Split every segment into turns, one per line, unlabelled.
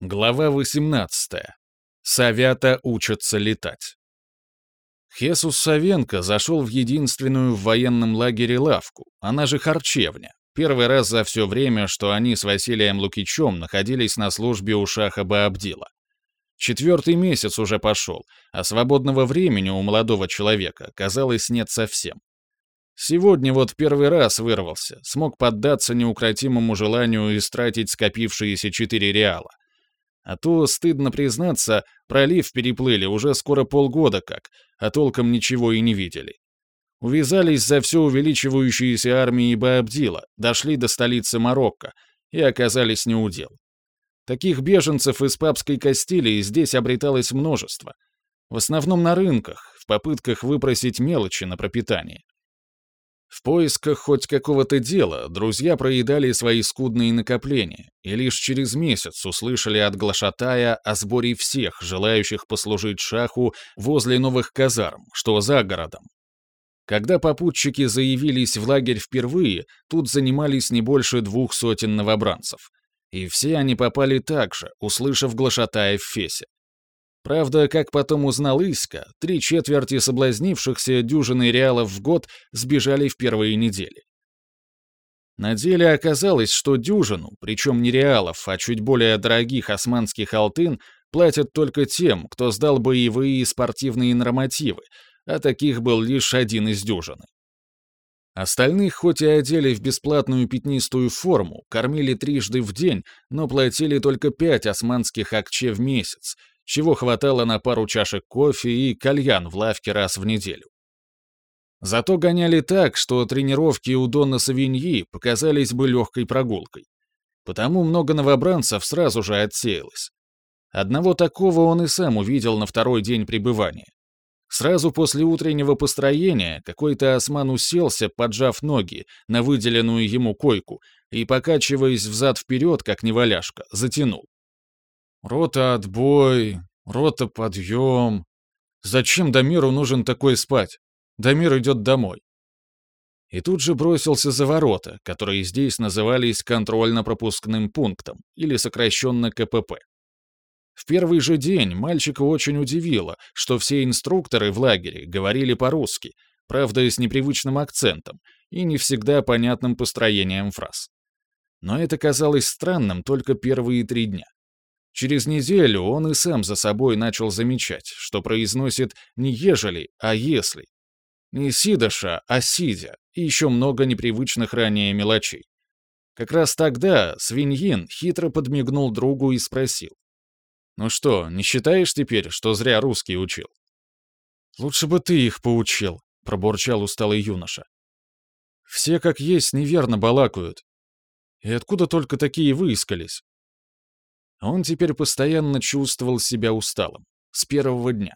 Глава 18. Савята учатся летать. Хесус Савенко зашел в единственную в военном лагере лавку, она же харчевня. Первый раз за все время, что они с Василием Лукичем находились на службе у Шаха Баабдила. Четвертый месяц уже пошел, а свободного времени у молодого человека, казалось, нет совсем. Сегодня вот первый раз вырвался, смог поддаться неукротимому желанию истратить скопившиеся четыре реала. А то, стыдно признаться, пролив переплыли уже скоро полгода как, а толком ничего и не видели. Увязались за все увеличивающиеся армии Баабдила, дошли до столицы Марокко и оказались неудел. Таких беженцев из папской Кастилии здесь обреталось множество. В основном на рынках, в попытках выпросить мелочи на пропитание. В поисках хоть какого-то дела друзья проедали свои скудные накопления и лишь через месяц услышали от глашатая о сборе всех, желающих послужить шаху возле новых казарм, что за городом. Когда попутчики заявились в лагерь впервые, тут занимались не больше двух сотен новобранцев. И все они попали так же, услышав глашатая в Фесе. Правда, как потом узнал Иска, три четверти соблазнившихся дюжины реалов в год сбежали в первые недели. На деле оказалось, что дюжину, причем не реалов, а чуть более дорогих османских алтын, платят только тем, кто сдал боевые и спортивные нормативы, а таких был лишь один из дюжины. Остальных хоть и одели в бесплатную пятнистую форму, кормили трижды в день, но платили только пять османских акче в месяц, чего хватало на пару чашек кофе и кальян в лавке раз в неделю. Зато гоняли так, что тренировки у Дона Савиньи показались бы легкой прогулкой. Потому много новобранцев сразу же отсеялось. Одного такого он и сам увидел на второй день пребывания. Сразу после утреннего построения какой-то осман уселся, поджав ноги, на выделенную ему койку и, покачиваясь взад-вперед, как неваляшка, затянул. Рота отбой, рота подъем. Зачем Дамиру нужен такой спать? Дамир идет домой. И тут же бросился за ворота, которые здесь назывались контрольно-пропускным пунктом, или сокращенно КПП. В первый же день мальчика очень удивило, что все инструкторы в лагере говорили по-русски, правда, с непривычным акцентом и не всегда понятным построением фраз. Но это казалось странным только первые три дня. Через неделю он и сам за собой начал замечать, что произносит не «ежели», а «если». Не «сидоша», а «сидя», и еще много непривычных ранее мелочей. Как раз тогда свиньин хитро подмигнул другу и спросил. «Ну что, не считаешь теперь, что зря русский учил?» «Лучше бы ты их поучил», — пробурчал усталый юноша. «Все как есть неверно балакают. И откуда только такие выискались? Он теперь постоянно чувствовал себя усталым. С первого дня.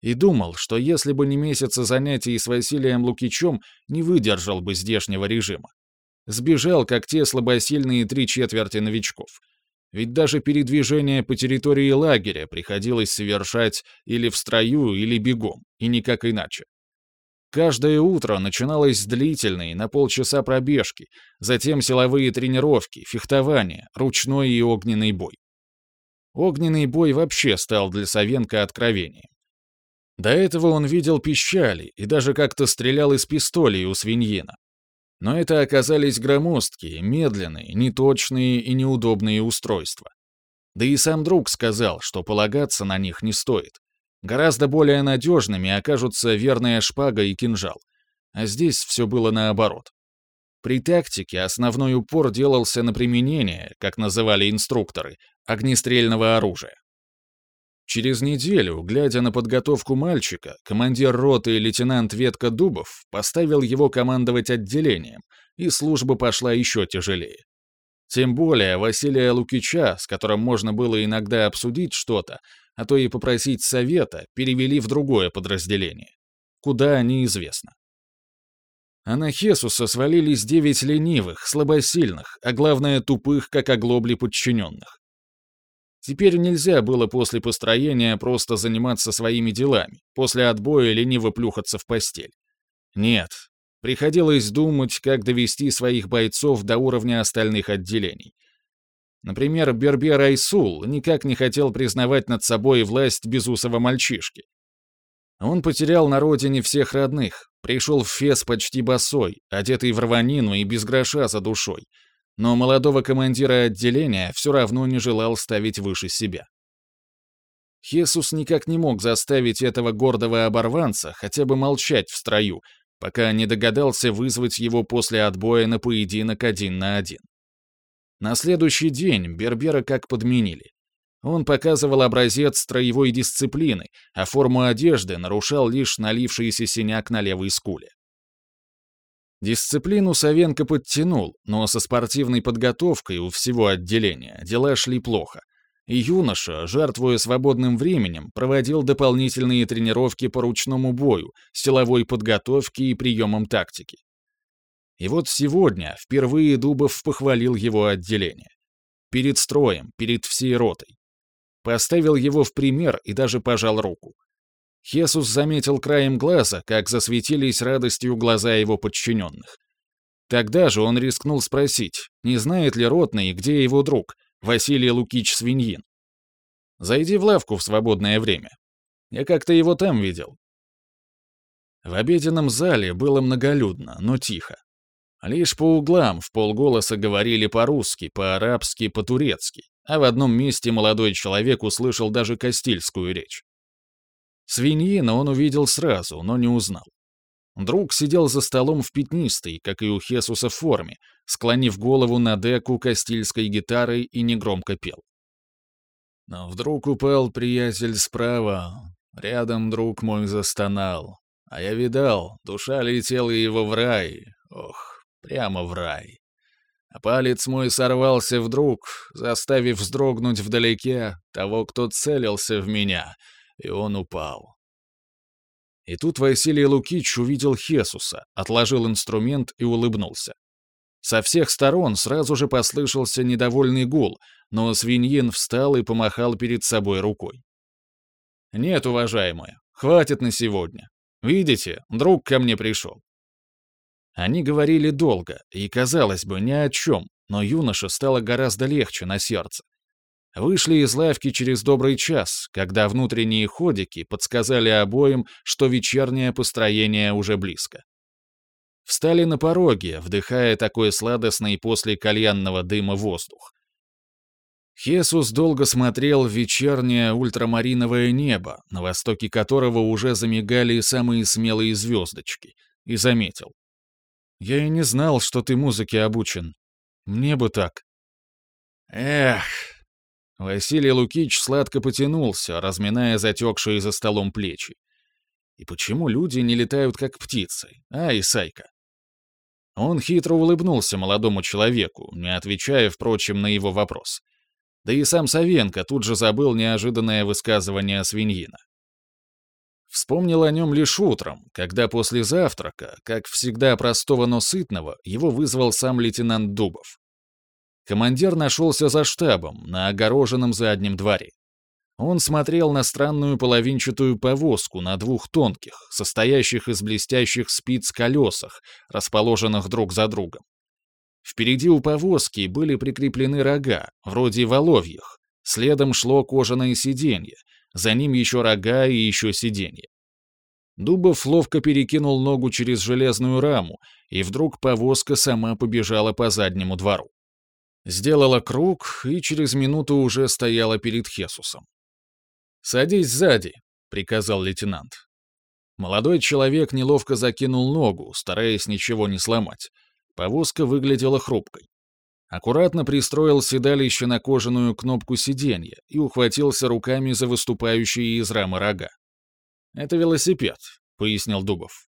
И думал, что если бы не месяцы занятий с Василием Лукичем, не выдержал бы здешнего режима. Сбежал, как те слабосильные три четверти новичков. Ведь даже передвижение по территории лагеря приходилось совершать или в строю, или бегом, и никак иначе. Каждое утро начиналось с длительной, на полчаса пробежки, затем силовые тренировки, фехтование, ручной и огненный бой. Огненный бой вообще стал для Савенко откровением. До этого он видел пищали и даже как-то стрелял из пистолей у свиньина. Но это оказались громоздкие, медленные, неточные и неудобные устройства. Да и сам друг сказал, что полагаться на них не стоит. Гораздо более надежными окажутся верная шпага и кинжал. А здесь все было наоборот. При тактике основной упор делался на применение, как называли инструкторы, огнестрельного оружия. Через неделю, глядя на подготовку мальчика, командир роты лейтенант Ветка Дубов поставил его командовать отделением, и служба пошла еще тяжелее. Тем более Василия Лукича, с которым можно было иногда обсудить что-то, а то и попросить совета, перевели в другое подразделение. Куда, неизвестно. А на Хесуса свалились девять ленивых, слабосильных, а главное тупых, как оглобли подчиненных. Теперь нельзя было после построения просто заниматься своими делами, после отбоя лениво плюхаться в постель. Нет, приходилось думать, как довести своих бойцов до уровня остальных отделений. Например, Бербер Айсул никак не хотел признавать над собой власть безусого мальчишки. Он потерял на родине всех родных, пришел в Фес почти босой, одетый в рванину и без гроша за душой, но молодого командира отделения все равно не желал ставить выше себя. Хесус никак не мог заставить этого гордого оборванца хотя бы молчать в строю, пока не догадался вызвать его после отбоя на поединок один на один. На следующий день Бербера как подменили. Он показывал образец строевой дисциплины, а форму одежды нарушал лишь налившийся синяк на левой скуле. Дисциплину Савенко подтянул, но со спортивной подготовкой у всего отделения дела шли плохо. И юноша, жертвуя свободным временем, проводил дополнительные тренировки по ручному бою, силовой подготовке и приемам тактики. И вот сегодня впервые Дубов похвалил его отделение. Перед строем, перед всей ротой. Поставил его в пример и даже пожал руку. Хесус заметил краем глаза, как засветились радостью глаза его подчиненных. Тогда же он рискнул спросить, не знает ли Ротный, где его друг, Василий Лукич Свиньин. «Зайди в лавку в свободное время. Я как-то его там видел». В обеденном зале было многолюдно, но тихо. Лишь по углам в полголоса говорили по-русски, по-арабски, по-турецки, а в одном месте молодой человек услышал даже кастильскую речь. Свиньина он увидел сразу, но не узнал. Друг сидел за столом в пятнистой, как и у Хесуса форме, склонив голову на деку кастильской гитарой и негромко пел. Но вдруг упал приятель справа, рядом друг мой застонал, а я видал, душа летела его в рай, ох, прямо в рай. А палец мой сорвался вдруг, заставив вздрогнуть вдалеке того, кто целился в меня — и он упал. И тут Василий Лукич увидел Хесуса, отложил инструмент и улыбнулся. Со всех сторон сразу же послышался недовольный гул, но свиньин встал и помахал перед собой рукой. «Нет, уважаемая, хватит на сегодня. Видите, друг ко мне пришел». Они говорили долго, и, казалось бы, ни о чем, но юноше стало гораздо легче на сердце. Вышли из лавки через добрый час, когда внутренние ходики подсказали обоим, что вечернее построение уже близко. Встали на пороге, вдыхая такой сладостный после кальянного дыма воздух. Хесус долго смотрел в вечернее ультрамариновое небо, на востоке которого уже замигали самые смелые звездочки, и заметил. «Я и не знал, что ты музыке обучен. Мне бы так». «Эх», Василий Лукич сладко потянулся, разминая затекшие за столом плечи. И почему люди не летают как птицы, а, Исайка? Он хитро улыбнулся молодому человеку, не отвечая, впрочем, на его вопрос. Да и сам Савенко тут же забыл неожиданное высказывание свиньина. Вспомнил о нем лишь утром, когда после завтрака, как всегда простого, но сытного, его вызвал сам лейтенант Дубов. Командир нашелся за штабом, на огороженном заднем дворе. Он смотрел на странную половинчатую повозку на двух тонких, состоящих из блестящих спиц колесах, расположенных друг за другом. Впереди у повозки были прикреплены рога, вроде воловьих, следом шло кожаное сиденье, за ним еще рога и еще сиденье. Дубов ловко перекинул ногу через железную раму, и вдруг повозка сама побежала по заднему двору. Сделала круг и через минуту уже стояла перед Хесусом. «Садись сзади», — приказал лейтенант. Молодой человек неловко закинул ногу, стараясь ничего не сломать. Повозка выглядела хрупкой. Аккуратно пристроил седалище на кожаную кнопку сиденья и ухватился руками за выступающие из рамы рога. «Это велосипед», — пояснил Дубов.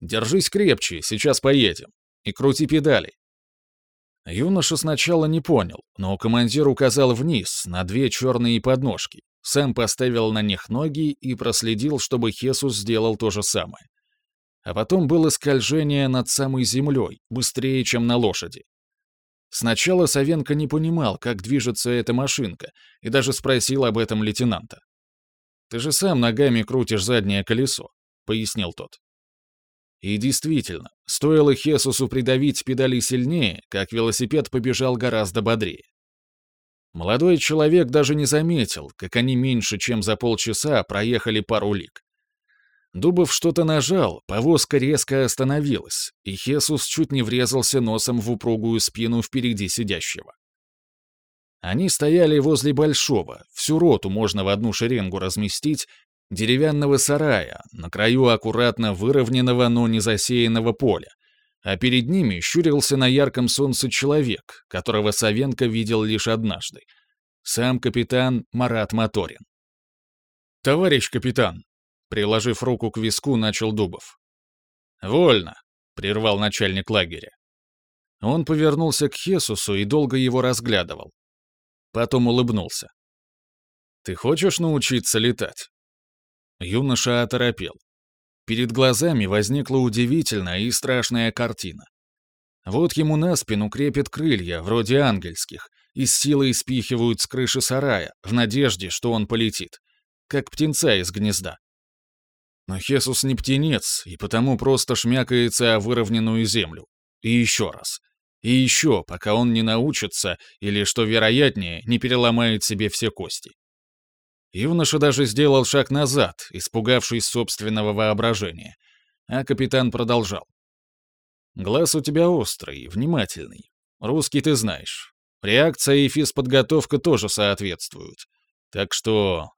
«Держись крепче, сейчас поедем. И крути педали. Юноша сначала не понял, но командир указал вниз, на две черные подножки. Сэм поставил на них ноги и проследил, чтобы Хесус сделал то же самое. А потом было скольжение над самой землей, быстрее, чем на лошади. Сначала Савенко не понимал, как движется эта машинка, и даже спросил об этом лейтенанта. «Ты же сам ногами крутишь заднее колесо», — пояснил тот. И действительно, стоило Хесусу придавить педали сильнее, как велосипед побежал гораздо бодрее. Молодой человек даже не заметил, как они меньше, чем за полчаса проехали пару лиг. Дубов что-то нажал, повозка резко остановилась, и Хесус чуть не врезался носом в упругую спину впереди сидящего. Они стояли возле большого, всю роту можно в одну шеренгу разместить, деревянного сарая, на краю аккуратно выровненного, но не засеянного поля, а перед ними щурился на ярком солнце человек, которого Савенко видел лишь однажды. Сам капитан Марат Моторин. «Товарищ капитан!» Приложив руку к виску, начал Дубов. «Вольно!» — прервал начальник лагеря. Он повернулся к Хесусу и долго его разглядывал. Потом улыбнулся. «Ты хочешь научиться летать?» Юноша оторопел. Перед глазами возникла удивительная и страшная картина. Вот ему на спину крепят крылья, вроде ангельских, и с силой спихивают с крыши сарая, в надежде, что он полетит, как птенца из гнезда. Но Хесус не птенец, и потому просто шмякается о выровненную землю. И еще раз. И еще, пока он не научится, или, что вероятнее, не переломает себе все кости. Юноша даже сделал шаг назад, испугавшись собственного воображения. А капитан продолжал. «Глаз у тебя острый, внимательный. Русский ты знаешь. Реакция и физподготовка тоже соответствуют. Так что...»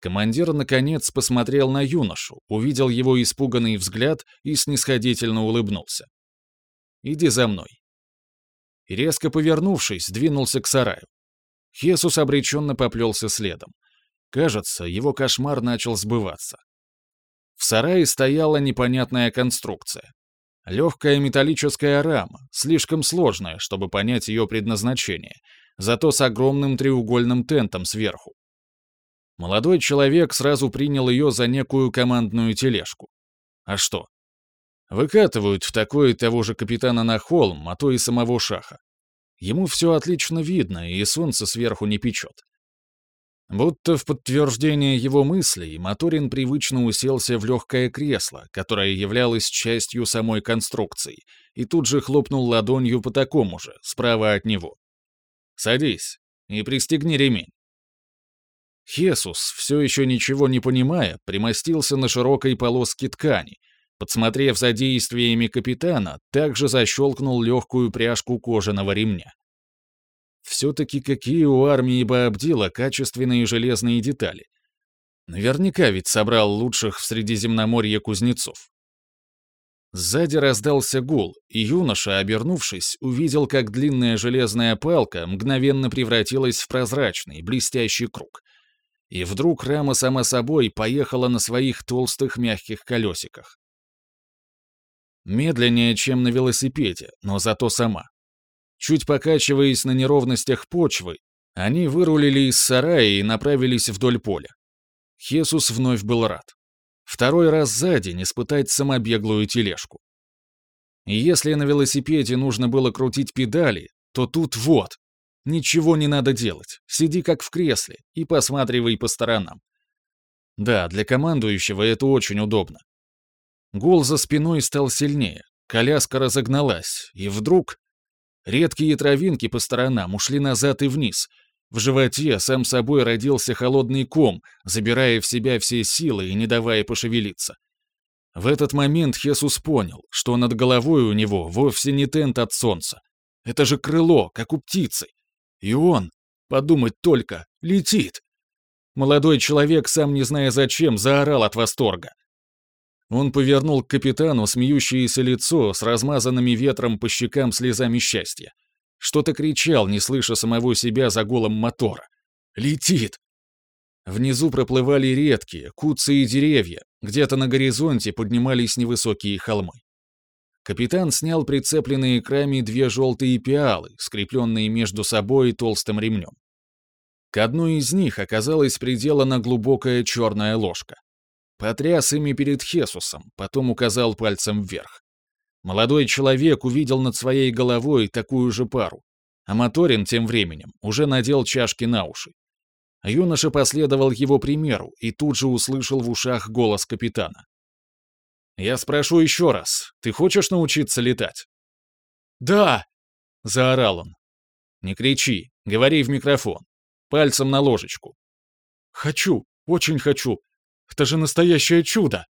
Командир, наконец, посмотрел на юношу, увидел его испуганный взгляд и снисходительно улыбнулся. «Иди за мной». И резко повернувшись, двинулся к сараю. Хесус обреченно поплелся следом. Кажется, его кошмар начал сбываться. В сарае стояла непонятная конструкция. Легкая металлическая рама, слишком сложная, чтобы понять ее предназначение, зато с огромным треугольным тентом сверху. Молодой человек сразу принял ее за некую командную тележку. А что? Выкатывают в такое того же капитана на холм, а то и самого шаха. Ему все отлично видно, и солнце сверху не печет. Будто в подтверждение его мыслей, Моторин привычно уселся в легкое кресло, которое являлось частью самой конструкции, и тут же хлопнул ладонью по такому же, справа от него. «Садись и пристегни ремень». Хесус, все еще ничего не понимая, примостился на широкой полоске ткани, подсмотрев за действиями капитана, также защелкнул легкую пряжку кожаного ремня. Все-таки какие у армии Баабдила качественные железные детали. Наверняка ведь собрал лучших в Средиземноморье кузнецов. Сзади раздался гул, и юноша, обернувшись, увидел, как длинная железная палка мгновенно превратилась в прозрачный, блестящий круг. И вдруг рама сама собой поехала на своих толстых мягких колесиках. Медленнее, чем на велосипеде, но зато сама. Чуть покачиваясь на неровностях почвы, они вырулили из сарая и направились вдоль поля. Хесус вновь был рад. Второй раз за день испытать самобеглую тележку. И если на велосипеде нужно было крутить педали, то тут вот. Ничего не надо делать. Сиди как в кресле и посматривай по сторонам. Да, для командующего это очень удобно. Гул за спиной стал сильнее, коляска разогналась, и вдруг Редкие травинки по сторонам ушли назад и вниз. В животе сам собой родился холодный ком, забирая в себя все силы и не давая пошевелиться. В этот момент Хесус понял, что над головой у него вовсе не тент от солнца. Это же крыло, как у птицы. И он, подумать только, летит. Молодой человек, сам не зная зачем, заорал от восторга. Он повернул к капитану смеющееся лицо с размазанными ветром по щекам слезами счастья. Что-то кричал, не слыша самого себя за голом мотора. «Летит!» Внизу проплывали редкие, куцые деревья, где-то на горизонте поднимались невысокие холмы. Капитан снял прицепленные к раме две желтые пиалы, скрепленные между собой толстым ремнем. К одной из них оказалась приделана глубокая черная ложка. Потряс ими перед Хесусом, потом указал пальцем вверх. Молодой человек увидел над своей головой такую же пару, а Моторин тем временем уже надел чашки на уши. Юноша последовал его примеру и тут же услышал в ушах голос капитана. «Я спрошу еще раз, ты хочешь научиться летать?» «Да!» — заорал он. Не кричи, говори в микрофон. Пальцем на ложечку.
Хочу, очень хочу. Это же настоящее чудо.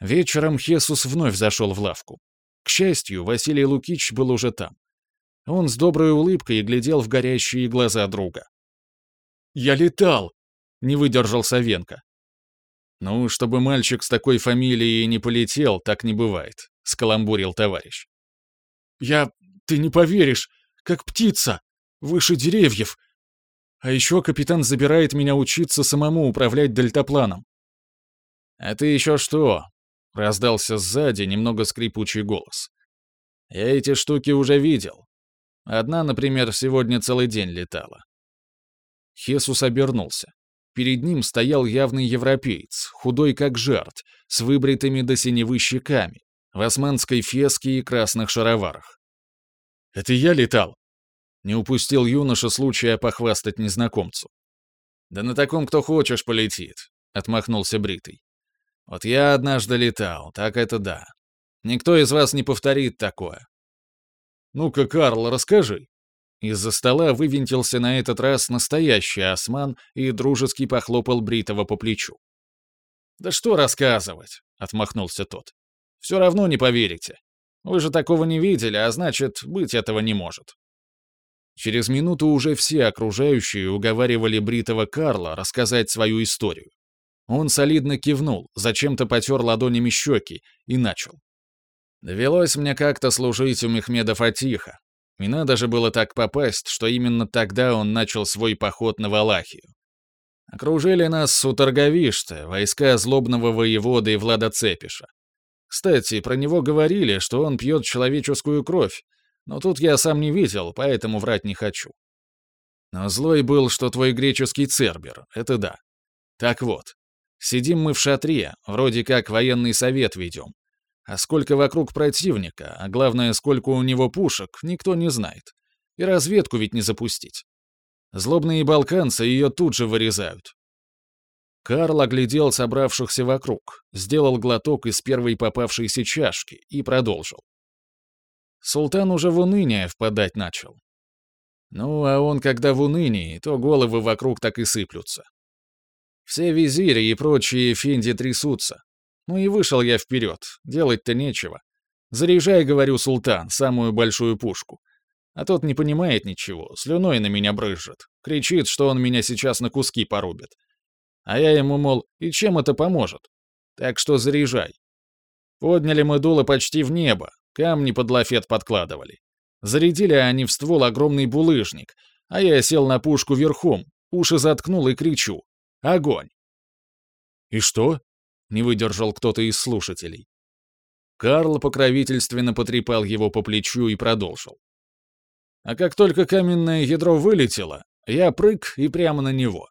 Вечером Хесус вновь зашел в лавку. К счастью, Василий Лукич был уже там. Он с доброй улыбкой глядел в горящие глаза друга.
«Я летал!» — не выдержал Савенко.
«Ну, чтобы мальчик с такой фамилией не полетел, так не бывает», — скаламбурил товарищ.
«Я... ты не поверишь, как птица, выше деревьев. А еще капитан забирает меня учиться самому управлять дельтапланом».
«А ты еще что?» — раздался сзади немного скрипучий голос. «Я эти штуки уже видел. Одна, например, сегодня целый день летала». Хесус обернулся. Перед ним стоял явный европеец, худой как жарт, с выбритыми до синевы щеками, в османской феске и красных шароварах.
«Это я летал?»
Не упустил юноша случая похвастать незнакомцу. «Да на таком кто хочешь полетит», — отмахнулся Бритый. «Вот я однажды летал, так это да. Никто из вас не повторит такое».
«Ну-ка, Карл, расскажи»,
из-за стола вывинтился на этот раз настоящий осман и дружески похлопал Бритого по плечу. «Да что рассказывать?» — отмахнулся тот. «Все равно не поверите. Вы же такого не видели, а значит, быть этого не может». Через минуту уже все окружающие уговаривали Бритого Карла рассказать свою историю. Он солидно кивнул, зачем-то потер ладонями щеки и начал. Довелось мне как-то служить у Мехмеда Фатиха, и надо же было так попасть, что именно тогда он начал свой поход на Валахию. Окружили нас Суторговишта, войска злобного воеводы Влада Цепиша. Кстати, про него говорили, что он пьет человеческую кровь, но тут я сам не видел, поэтому врать не хочу. Но злой был, что твой греческий Цербер, это да. Так вот, сидим мы в шатре, вроде как военный совет ведем. А сколько вокруг противника, а главное, сколько у него пушек, никто не знает. И разведку ведь не запустить. Злобные балканцы ее тут же вырезают. Карл оглядел собравшихся вокруг, сделал глоток из первой попавшейся чашки и продолжил. Султан уже в уныние впадать начал. Ну, а он когда в унынии, то головы вокруг так и сыплются. Все визири и прочие фенди трясутся, ну и вышел я вперед, делать-то нечего. Заряжай, говорю, султан, самую большую пушку. А тот не понимает ничего, слюной на меня брызжет. Кричит, что он меня сейчас на куски порубит. А я ему, мол, и чем это поможет? Так что заряжай. Подняли мы дуло почти в небо, камни под лафет подкладывали. Зарядили они в ствол огромный булыжник, а я сел на пушку верхом, уши заткнул и кричу. Огонь!
«И что?»
не выдержал кто-то из слушателей. Карл покровительственно потрепал его по плечу и продолжил. А как только каменное ядро вылетело, я прыг и прямо на него.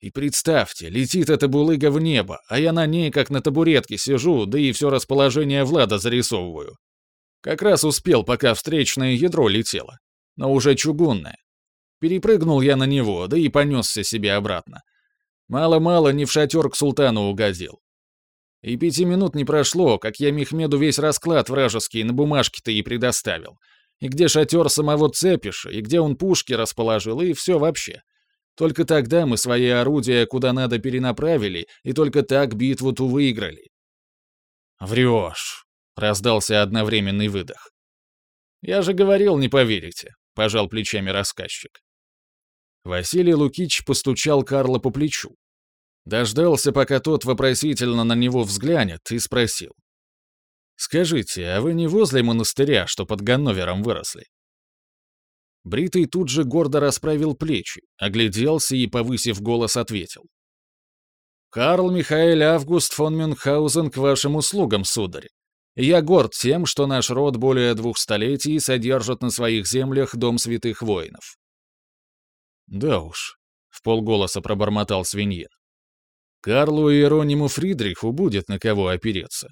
И представьте, летит эта булыга в небо, а я на ней как на табуретке сижу, да и все расположение Влада зарисовываю. Как раз успел, пока встречное ядро летело, но уже чугунное. Перепрыгнул я на него, да и понесся себе обратно. Мало-мало не в шатер к султану угодил. И пяти минут не прошло, как я Мехмеду весь расклад вражеский на бумажке-то и предоставил. И где шатер самого Цепиша, и где он пушки расположил, и все вообще. Только тогда мы свои орудия куда надо перенаправили, и только так битву-ту выиграли. «Врешь», — раздался одновременный выдох. «Я же говорил, не поверите», — пожал плечами рассказчик. Василий Лукич постучал Карла по плечу, Дождался, пока тот вопросительно на него взглянет, и спросил. «Скажите, а вы не возле монастыря, что под Ганновером выросли?» Бритый тут же гордо расправил плечи, огляделся и, повысив голос, ответил. «Карл Михаэль Август фон Мюнхгаузен к вашим услугам, сударь. Я горд тем, что наш род более двух столетий содержит на своих землях дом святых воинов». «Да уж», — в полголоса пробормотал свиньин. Карлу Иерониму Фридриху будет на кого опереться.